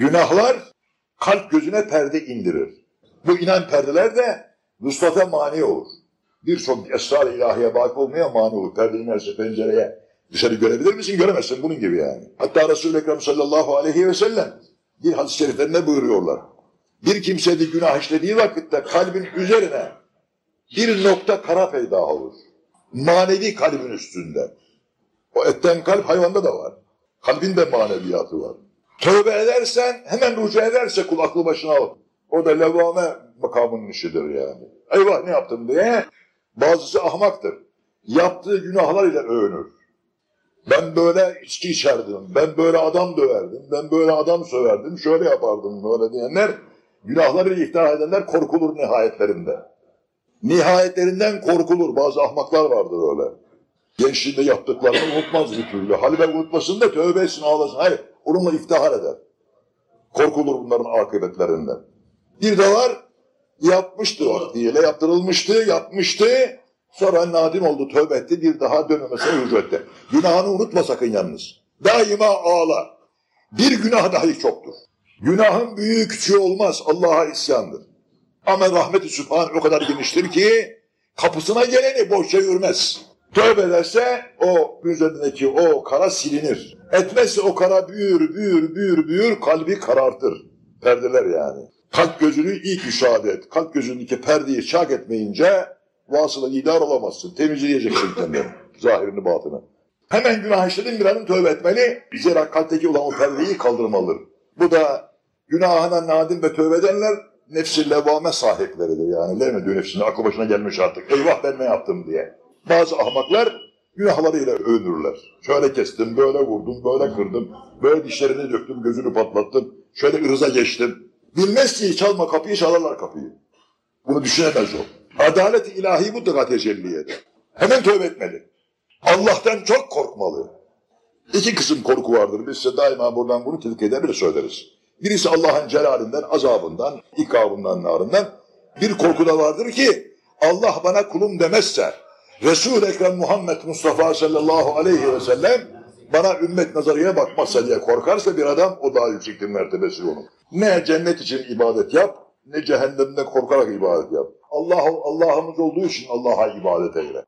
Günahlar kalp gözüne perde indirir. Bu inen perdeler de vuslata mani olur. Birçok esrar ilahiye bak olmaya mani olur. Perde inerse pencereye dışarı görebilir misin? Göremezsin bunun gibi yani. Hatta Resul-i Ekrem sallallahu aleyhi ve sellem bir hadis-i şeriflerinde buyuruyorlar. Bir kimse de günah işlediği vakitte kalbin üzerine bir nokta kara peyda olur. Manevi kalbin üstünde. O etten kalp hayvanda da var. Kalbin de maneviyatı var. Tövbe edersen hemen rücu ederse kul aklı başına al. O da levame makamının işidir yani. Eyvah ne yaptım diye. Bazısı ahmaktır. Yaptığı günahlar ile övünür. Ben böyle içki içerdim, ben böyle adam döverdim, ben böyle adam söverdim, şöyle yapardım böyle diyenler, günahları ihtihar edenler korkulur nihayetlerinde. Nihayetlerinden korkulur. Bazı ahmaklar vardır öyle. Gençliğinde yaptıklarını unutmaz bir türlü. Halbuki unutmasın da tövbe etsin ağlasın. Hayır, onunla iftihar eder. Korkulur bunların akıbetlerinden. Bir de var, yapmıştı vaktiyle, yaptırılmıştı, yapmıştı. Sonra nadim oldu, tövbe etti, bir daha dönmemesine rücu etti. Günahını unutma sakın yalnız. Daima ağla. Bir günah dahi çoktur. Günahın büyüğü küçüğü olmaz, Allah'a isyandır. Ama rahmeti sübhan o kadar geniştir ki kapısına geleni boş çevirmez. Tövbe ederse o üzerindeki o kara silinir. Etmezse o kara büyür, büyür, büyür, büyür, kalbi karartır. Perdeler yani. Kalp gözünü ilk müşahede et. Kalp gözündeki perdeyi çak etmeyince vasıla idar olamazsın. Temizleyeceksin kendini. Zahirini batını. Hemen günah işledin bir hanım tövbe etmeli. Zira kalpteki olan o perdeyi kaldırmalıdır. Bu da günahına nadim ve tövbe edenler nefsi levame sahipleridir yani. Levme nefsine aklı başına gelmiş artık. Eyvah ben ne yaptım diye. Bazı ahmaklar günahlarıyla övünürler. Şöyle kestim, böyle vurdum, böyle kırdım, böyle dişlerini döktüm, gözünü patlattım, şöyle ırza geçtim. Bilmez ki çalma kapıyı, çalarlar kapıyı. Bunu düşünemez o. Adalet ilahi mutlaka tecelli eder. Hemen tövbe etmeli. Allah'tan çok korkmalı. İki kısım korku vardır. Biz size daima buradan bunu tedik eder bile söyleriz. Birisi Allah'ın celalinden, azabından, ikabından, narından. Bir korku da vardır ki Allah bana kulum demezse, Resul-i Ekrem Muhammed Mustafa sallallahu aleyhi ve sellem bana ümmet nazarıya bakmazsa diye korkarsa bir adam o daha yüksektir mertebesi onun. Ne cennet için ibadet yap, ne cehennemden korkarak ibadet yap. Allah Allah'ımız olduğu için Allah'a ibadet eyle.